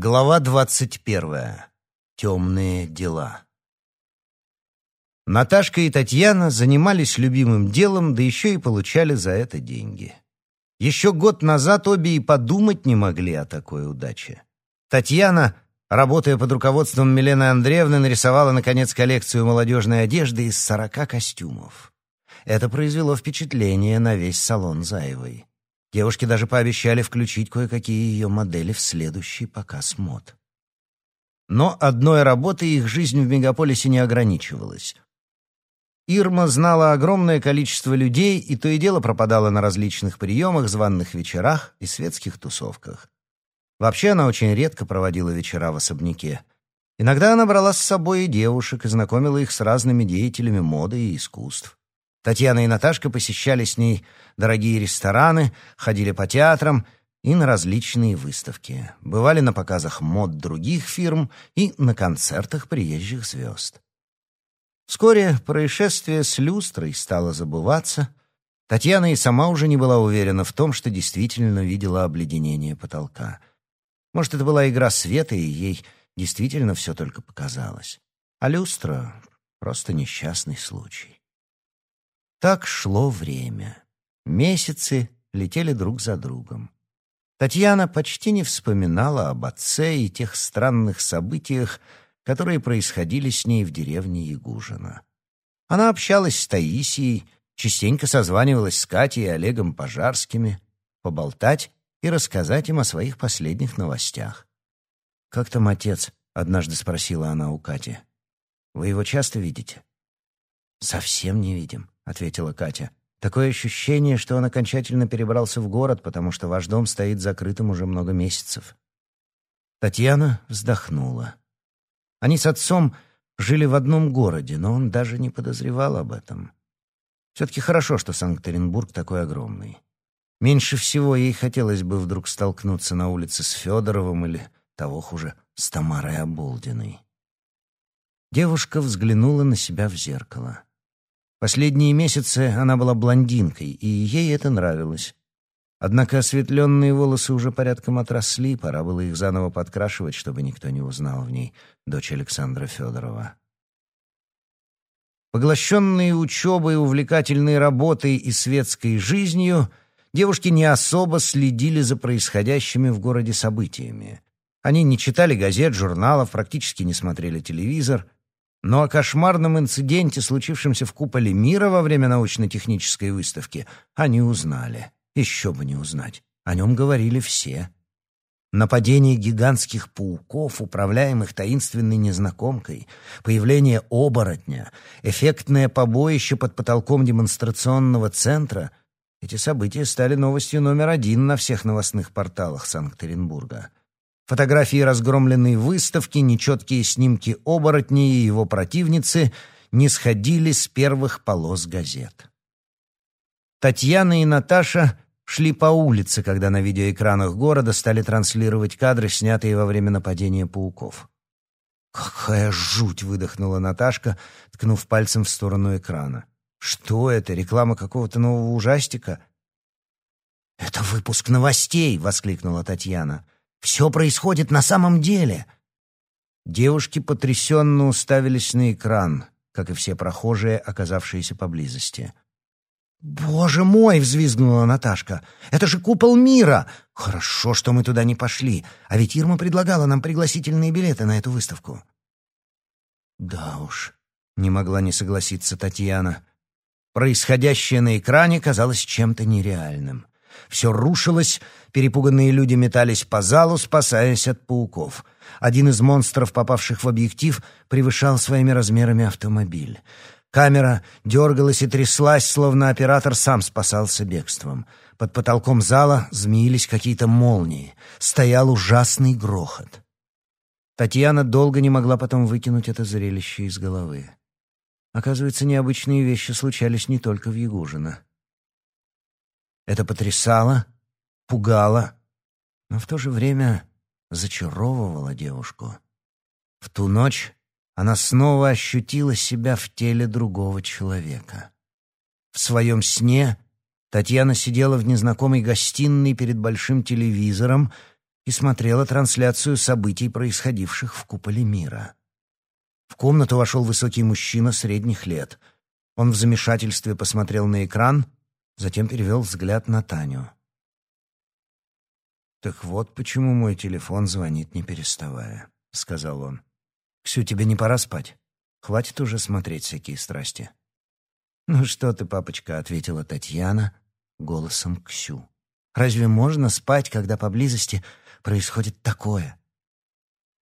Глава двадцать первая. Темные дела. Наташка и Татьяна занимались любимым делом, да еще и получали за это деньги. Еще год назад обе и подумать не могли о такой удаче. Татьяна, работая под руководством Милены Андреевны, нарисовала, наконец, коллекцию молодежной одежды из сорока костюмов. Это произвело впечатление на весь салон Заевой. Девушки даже пообещали включить кое-какие ее модели в следующий показ мод. Но одной работой их жизнь в мегаполисе не ограничивалась. Ирма знала огромное количество людей и то и дело пропадала на различных приемах, званных вечерах и светских тусовках. Вообще она очень редко проводила вечера в особняке. Иногда она брала с собой и девушек и знакомила их с разными деятелями моды и искусств. Татьяна и Наташка посещали с ней дорогие рестораны, ходили по театрам и на различные выставки, бывали на показах мод других фирм и на концертах приезжих звезд. Вскоре происшествие с люстрой стало забываться. Татьяна и сама уже не была уверена в том, что действительно видела обледенение потолка. Может, это была игра света, и ей действительно все только показалось. А люстра — просто несчастный случай. Так шло время. Месяцы летели друг за другом. Татьяна почти не вспоминала об отце и тех странных событиях, которые происходили с ней в деревне Ягужина. Она общалась с Таисией, частенько созванивалась с Катей и Олегом Пожарскими, поболтать и рассказать им о своих последних новостях. «Как там отец?» — однажды спросила она у Кати. «Вы его часто видите?» «Совсем не видим ответила Катя. Такое ощущение, что он окончательно перебрался в город, потому что ваш дом стоит закрытым уже много месяцев. Татьяна вздохнула. Они с отцом жили в одном городе, но он даже не подозревал об этом. Все-таки хорошо, что Санкт-Петербург такой огромный. Меньше всего ей хотелось бы вдруг столкнуться на улице с Федоровым или, того хуже, с Тамарой Оболдиной. Девушка взглянула на себя в зеркало. Последние месяцы она была блондинкой, и ей это нравилось. Однако осветленные волосы уже порядком отросли, пора было их заново подкрашивать, чтобы никто не узнал в ней дочь Александра Федорова. Поглощенные учебой, увлекательной работой и светской жизнью, девушки не особо следили за происходящими в городе событиями. Они не читали газет, журналов, практически не смотрели телевизор — но о кошмарном инциденте, случившемся в куполе мира во время научно-технической выставки, они узнали. Еще бы не узнать. О нем говорили все. Нападение гигантских пауков, управляемых таинственной незнакомкой, появление оборотня, эффектное побоище под потолком демонстрационного центра — эти события стали новостью номер один на всех новостных порталах Санкт-Петербурга. Фотографии разгромленной выставки, нечеткие снимки оборотней и его противницы не сходили с первых полос газет. Татьяна и Наташа шли по улице, когда на видеоэкранах города стали транслировать кадры, снятые во время нападения пауков. «Какая жуть!» — выдохнула Наташка, ткнув пальцем в сторону экрана. «Что это? Реклама какого-то нового ужастика?» «Это выпуск новостей!» — воскликнула Татьяна. Все происходит на самом деле. Девушки потрясенно уставились на экран, как и все прохожие, оказавшиеся поблизости. «Боже мой!» — взвизгнула Наташка. «Это же купол мира! Хорошо, что мы туда не пошли, а ведь Ирма предлагала нам пригласительные билеты на эту выставку». «Да уж», — не могла не согласиться Татьяна. Происходящее на экране казалось чем-то нереальным. Все рушилось, перепуганные люди метались по залу, спасаясь от пауков. Один из монстров, попавших в объектив, превышал своими размерами автомобиль. Камера дергалась и тряслась, словно оператор сам спасался бегством. Под потолком зала змеились какие-то молнии. Стоял ужасный грохот. Татьяна долго не могла потом выкинуть это зрелище из головы. Оказывается, необычные вещи случались не только в Ягужино. Это потрясало, пугало, но в то же время зачаровывало девушку. В ту ночь она снова ощутила себя в теле другого человека. В своем сне Татьяна сидела в незнакомой гостиной перед большим телевизором и смотрела трансляцию событий, происходивших в куполе мира. В комнату вошел высокий мужчина средних лет. Он в замешательстве посмотрел на экран, затем перевел взгляд на Таню. «Так вот почему мой телефон звонит, не переставая», — сказал он. «Ксю, тебе не пора спать? Хватит уже смотреть всякие страсти». «Ну что ты, папочка», — ответила Татьяна голосом Ксю. «Разве можно спать, когда поблизости происходит такое?»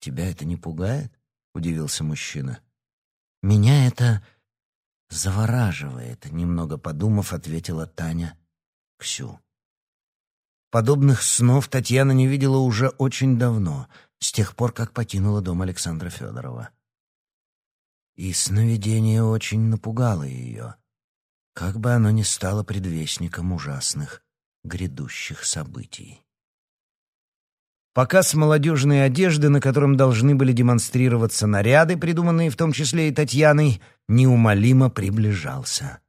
«Тебя это не пугает?» — удивился мужчина. «Меня это завораживает», — немного подумав, ответила Таня Ксю. Подобных снов Татьяна не видела уже очень давно, с тех пор, как покинула дом Александра Федорова. И сновидение очень напугало ее, как бы оно ни стало предвестником ужасных грядущих событий. Показ молодежной одежды, на котором должны были демонстрироваться наряды, придуманные в том числе и Татьяной, неумолимо приближался.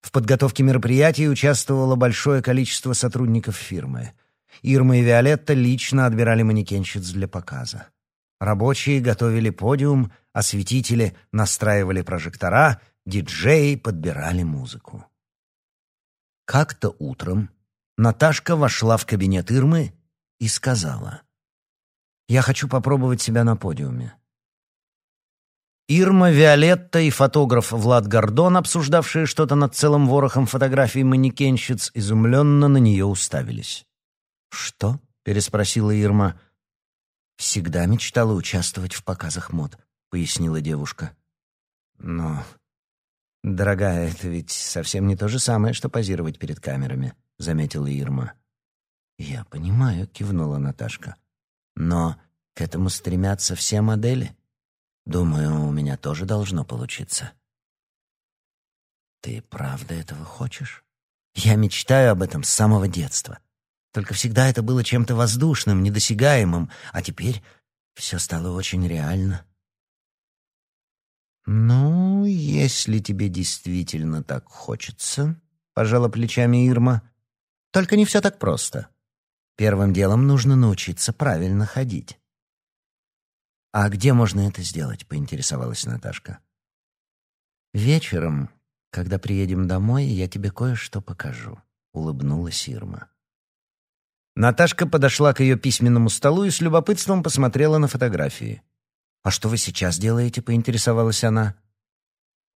В подготовке мероприятия участвовало большое количество сотрудников фирмы. Ирма и Виолетта лично отбирали манекенщиц для показа. Рабочие готовили подиум, осветители настраивали прожектора, диджеи подбирали музыку. Как-то утром Наташка вошла в кабинет Ирмы и сказала, «Я хочу попробовать себя на подиуме. Ирма, Виолетта и фотограф Влад Гордон, обсуждавшие что-то над целым ворохом фотографий манекенщиц, изумленно на нее уставились. «Что?» — переспросила Ирма. «Всегда мечтала участвовать в показах мод», — пояснила девушка. «Но, дорогая, это ведь совсем не то же самое, что позировать перед камерами», — заметила Ирма. «Я понимаю», — кивнула Наташка. «Но к этому стремятся все модели». Думаю, у меня тоже должно получиться. Ты правда этого хочешь? Я мечтаю об этом с самого детства. Только всегда это было чем-то воздушным, недосягаемым, а теперь все стало очень реально. Ну, если тебе действительно так хочется, пожала плечами Ирма. Только не все так просто. Первым делом нужно научиться правильно ходить. «А где можно это сделать?» — поинтересовалась Наташка. «Вечером, когда приедем домой, я тебе кое-что покажу», — улыбнулась Ирма. Наташка подошла к ее письменному столу и с любопытством посмотрела на фотографии. «А что вы сейчас делаете?» — поинтересовалась она.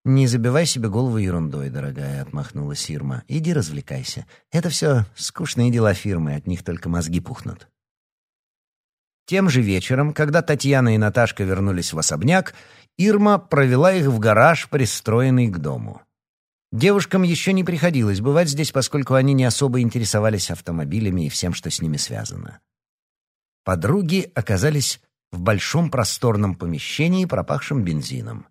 «Не забивай себе голову ерундой, дорогая», — отмахнулась Ирма. «Иди развлекайся. Это все скучные дела фирмы, от них только мозги пухнут». Тем же вечером, когда Татьяна и Наташка вернулись в особняк, Ирма провела их в гараж, пристроенный к дому. Девушкам еще не приходилось бывать здесь, поскольку они не особо интересовались автомобилями и всем, что с ними связано. Подруги оказались в большом просторном помещении, пропахшем бензином.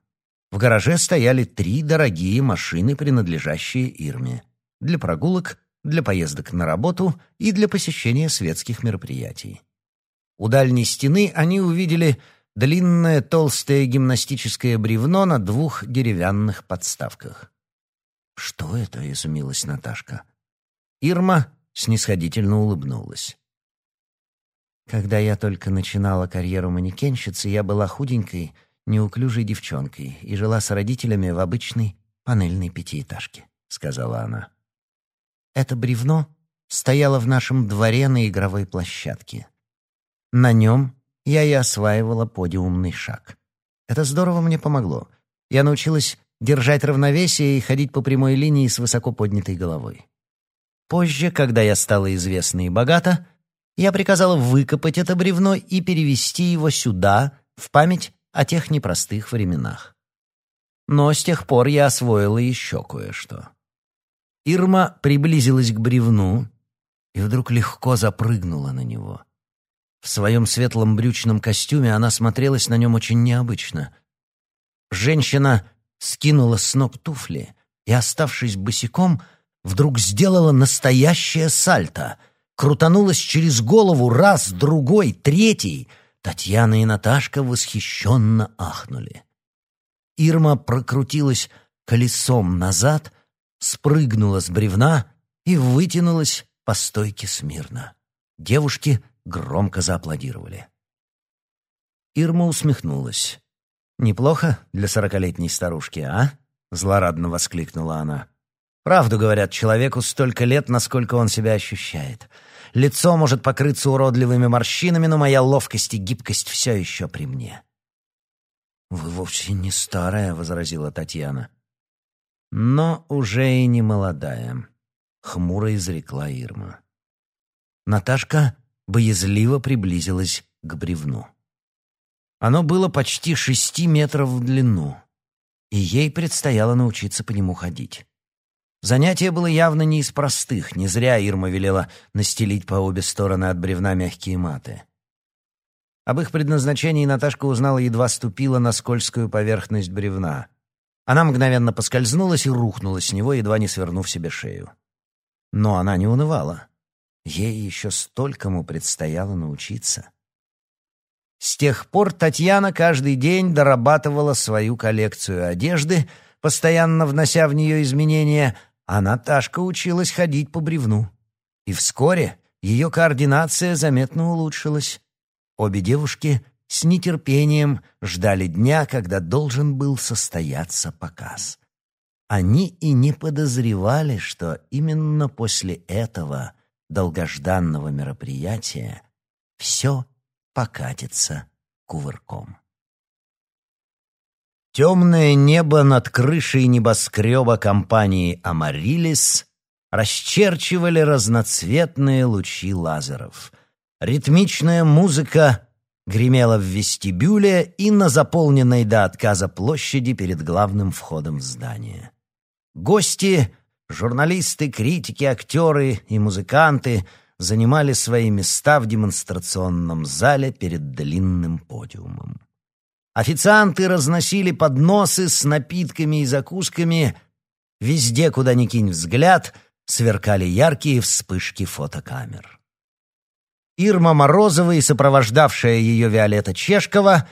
В гараже стояли три дорогие машины, принадлежащие Ирме. Для прогулок, для поездок на работу и для посещения светских мероприятий. У дальней стены они увидели длинное толстое гимнастическое бревно на двух деревянных подставках. «Что это?» — изумилась Наташка. Ирма снисходительно улыбнулась. Когда я только начинала карьеру манекенщицы, я была худенькой, неуклюжей девчонкой и жила с родителями в обычной панельной пятиэтажке, — сказала она. Это бревно стояло в нашем дворе на игровой площадке. На нем я и осваивала подиумный шаг. Это здорово мне помогло. Я научилась держать равновесие и ходить по прямой линии с высоко поднятой головой. Позже, когда я стала известна и богата, я приказала выкопать это бревно и перевести его сюда, в память о тех непростых временах. Но с тех пор я освоила еще кое-что. Ирма приблизилась к бревну и вдруг легко запрыгнула на него. В своем светлом брючном костюме она смотрелась на нем очень необычно. Женщина скинула с ног туфли и, оставшись босиком, вдруг сделала настоящее сальто. Крутанулась через голову раз, другой, третий. Татьяна и Наташка восхищенно ахнули. Ирма прокрутилась колесом назад, спрыгнула с бревна и вытянулась по стойке смирно. Девушки громко зааплодировали. Ирма усмехнулась. «Неплохо для сорокалетней старушки, а?» — злорадно воскликнула она. «Правду говорят человеку столько лет, насколько он себя ощущает. Лицо может покрыться уродливыми морщинами, но моя ловкость и гибкость все еще при мне». «Вы вовсе не старая», — возразила Татьяна. «Но уже и не молодая», — хмуро изрекла Ирма. Наташка боязливо приблизилась к бревну. Оно было почти шести метров в длину, и ей предстояло научиться по нему ходить. Занятие было явно не из простых, не зря Ирма велела настелить по обе стороны от бревна мягкие маты. Об их предназначении Наташка узнала, едва ступила на скользкую поверхность бревна. Она мгновенно поскользнулась и рухнула с него, едва не свернув себе шею. Но она не унывала. Ей еще столькому предстояло научиться. С тех пор Татьяна каждый день дорабатывала свою коллекцию одежды, постоянно внося в нее изменения, а Наташка училась ходить по бревну. И вскоре ее координация заметно улучшилась. Обе девушки с нетерпением ждали дня, когда должен был состояться показ. Они и не подозревали, что именно после этого долгожданного мероприятия все покатится кувырком. Темное небо над крышей небоскреба компании «Амарилис» расчерчивали разноцветные лучи лазеров. Ритмичная музыка гремела в вестибюле и на заполненной до отказа площади перед главным входом в здание. Гости, журналисты, критики, актеры и музыканты — занимали свои места в демонстрационном зале перед длинным подиумом. Официанты разносили подносы с напитками и закусками. Везде, куда ни кинь взгляд, сверкали яркие вспышки фотокамер. Ирма Морозова и сопровождавшая ее Виолетта Чешкова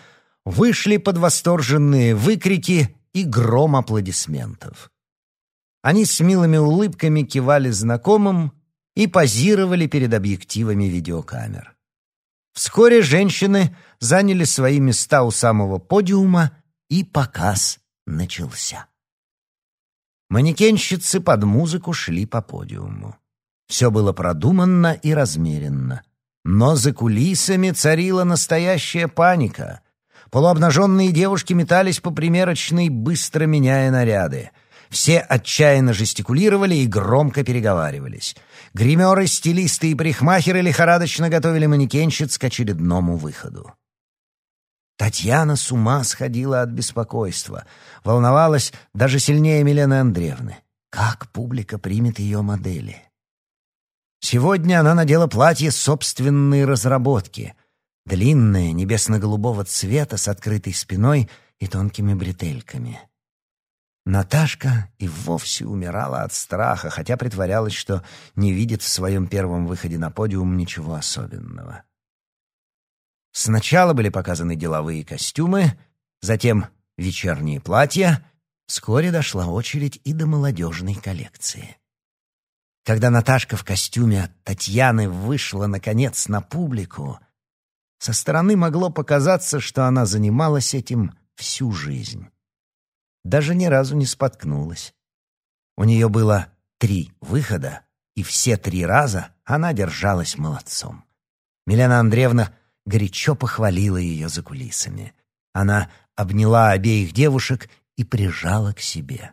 вышли под восторженные выкрики и гром аплодисментов. Они с милыми улыбками кивали знакомым, и позировали перед объективами видеокамер. Вскоре женщины заняли свои места у самого подиума, и показ начался. Манекенщицы под музыку шли по подиуму. Все было продуманно и размеренно. Но за кулисами царила настоящая паника. Полуобнаженные девушки метались по примерочной, быстро меняя наряды. Все отчаянно жестикулировали и громко переговаривались. Гримеры, стилисты и парикмахеры лихорадочно готовили манекенщиц к очередному выходу. Татьяна с ума сходила от беспокойства, волновалась даже сильнее Милены Андреевны. Как публика примет ее модели? Сегодня она надела платье собственной разработки, длинное, небесно-голубого цвета с открытой спиной и тонкими бретельками. Наташка и вовсе умирала от страха, хотя притворялась, что не видит в своем первом выходе на подиум ничего особенного. Сначала были показаны деловые костюмы, затем вечерние платья, вскоре дошла очередь и до молодежной коллекции. Когда Наташка в костюме Татьяны вышла, наконец, на публику, со стороны могло показаться, что она занималась этим всю жизнь даже ни разу не споткнулась. У нее было три выхода, и все три раза она держалась молодцом. Милена Андреевна горячо похвалила ее за кулисами. Она обняла обеих девушек и прижала к себе.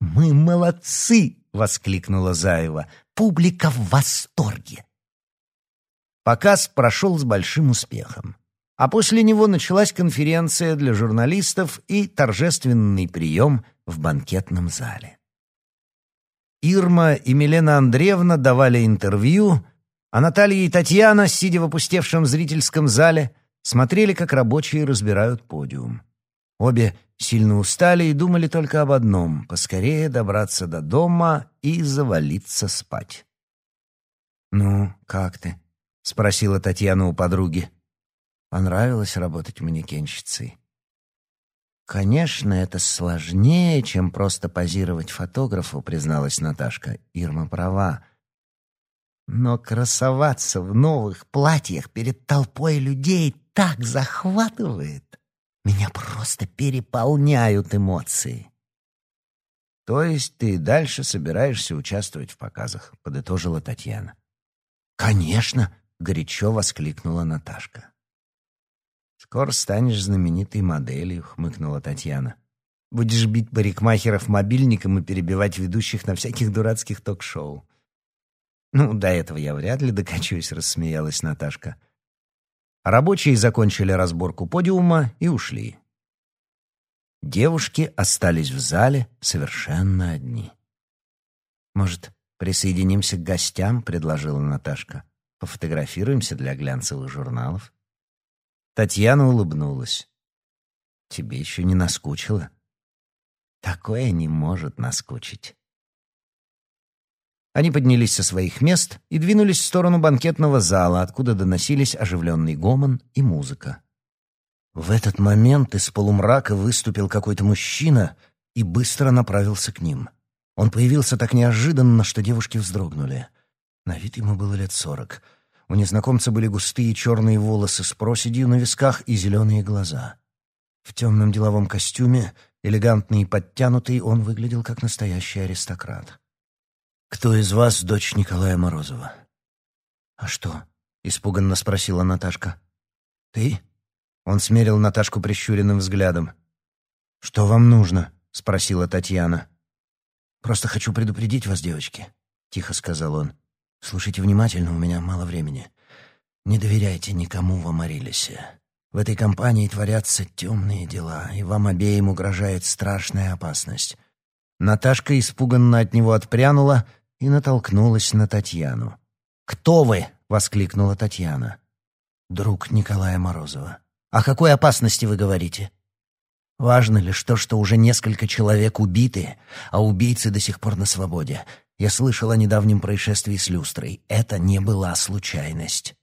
«Мы молодцы!» — воскликнула Заева. «Публика в восторге!» Показ прошел с большим успехом а после него началась конференция для журналистов и торжественный прием в банкетном зале. Ирма и Милена Андреевна давали интервью, а Наталья и Татьяна, сидя в опустевшем зрительском зале, смотрели, как рабочие разбирают подиум. Обе сильно устали и думали только об одном — поскорее добраться до дома и завалиться спать. «Ну, как ты?» — спросила Татьяна у подруги. Понравилось работать манекенщицей. «Конечно, это сложнее, чем просто позировать фотографу», — призналась Наташка. Ирма права. Но красоваться в новых платьях перед толпой людей так захватывает. Меня просто переполняют эмоции. То есть ты дальше собираешься участвовать в показах, подытожила Татьяна. Конечно, горячо воскликнула Наташка. Скоро станешь знаменитой моделью, хмыкнула Татьяна. Будешь бить парикмахеров мобильником и перебивать ведущих на всяких дурацких ток-шоу. Ну, до этого я вряд ли докачусь, рассмеялась Наташка. Рабочие закончили разборку подиума и ушли. Девушки остались в зале совершенно одни. «Может, присоединимся к гостям?» — предложила Наташка. «Пофотографируемся для глянцевых журналов?» Татьяна улыбнулась. «Тебе еще не наскучило?» «Такое не может наскучить». Они поднялись со своих мест и двинулись в сторону банкетного зала, откуда доносились оживленный гомон и музыка. В этот момент из полумрака выступил какой-то мужчина и быстро направился к ним. Он появился так неожиданно, что девушки вздрогнули. На вид ему было лет сорок. У незнакомца были густые черные волосы с проседью на висках и зеленые глаза. В темном деловом костюме, элегантный и подтянутый, он выглядел как настоящий аристократ. «Кто из вас дочь Николая Морозова?» «А что?» — испуганно спросила Наташка. «Ты?» Он смерил Наташку прищуренным взглядом. «Что вам нужно?» — спросила Татьяна. «Просто хочу предупредить вас, девочки», — тихо сказал он. «Слушайте внимательно, у меня мало времени. Не доверяйте никому в Амарилисе. В этой компании творятся темные дела, и вам обеим угрожает страшная опасность». Наташка испуганно от него отпрянула и натолкнулась на Татьяну. «Кто вы?» — воскликнула Татьяна. «Друг Николая Морозова». О какой опасности вы говорите? Важно лишь то, что уже несколько человек убиты, а убийцы до сих пор на свободе. Я слышал о недавнем происшествии с люстрой. Это не была случайность.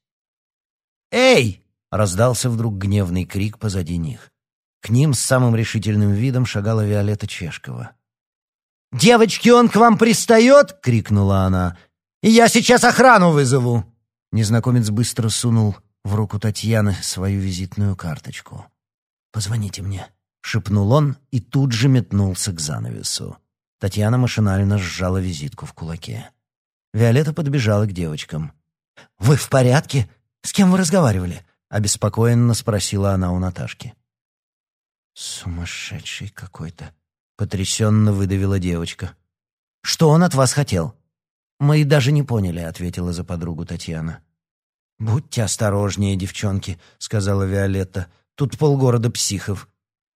«Эй!» — раздался вдруг гневный крик позади них. К ним с самым решительным видом шагала Виолетта Чешкова. «Девочки, он к вам пристает!» — крикнула она. «И я сейчас охрану вызову!» Незнакомец быстро сунул в руку Татьяны свою визитную карточку. «Позвоните мне», — шепнул он и тут же метнулся к занавесу. Татьяна машинально сжала визитку в кулаке. Виолетта подбежала к девочкам. «Вы в порядке? С кем вы разговаривали?» — обеспокоенно спросила она у Наташки. «Сумасшедший какой-то», — потрясенно выдавила девочка. «Что он от вас хотел?» «Мы и даже не поняли», — ответила за подругу Татьяна. «Будьте осторожнее, девчонки», — сказала Виолетта. «Тут полгорода психов.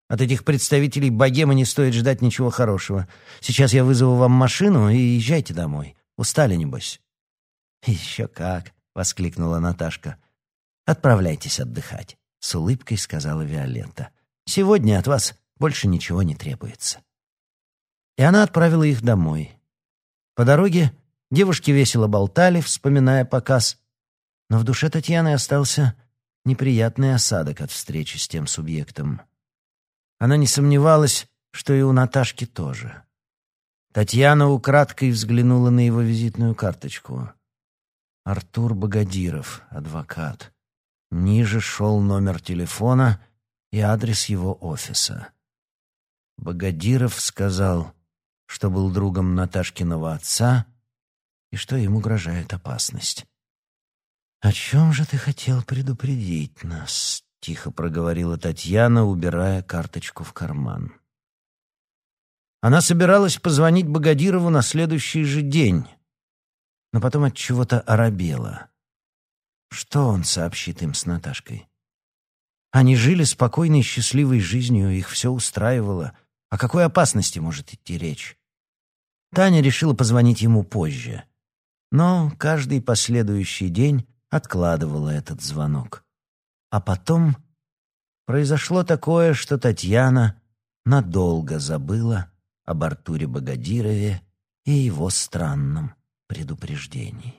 От этих представителей богемы не стоит ждать ничего хорошего. Сейчас я вызову вам машину и езжайте домой. Устали, небось?» «Еще как!» — воскликнула Наташка. «Отправляйтесь отдыхать», — с улыбкой сказала Виолетта. «Сегодня от вас больше ничего не требуется». И она отправила их домой. По дороге девушки весело болтали, вспоминая показ — но в душе Татьяны остался неприятный осадок от встречи с тем субъектом. Она не сомневалась, что и у Наташки тоже. Татьяна украдкой взглянула на его визитную карточку. Артур Богодиров, адвокат. Ниже шел номер телефона и адрес его офиса. Богодиров сказал, что был другом Наташкиного отца и что им угрожает опасность. «О чем же ты хотел предупредить нас?» — тихо проговорила Татьяна, убирая карточку в карман. Она собиралась позвонить Богодирову на следующий же день, но потом от чего-то оробела. Что он сообщит им с Наташкой? Они жили спокойной, счастливой жизнью, их все устраивало. О какой опасности может идти речь? Таня решила позвонить ему позже. Но каждый последующий день откладывала этот звонок. А потом произошло такое, что Татьяна надолго забыла об Артуре Богодирове и его странном предупреждении.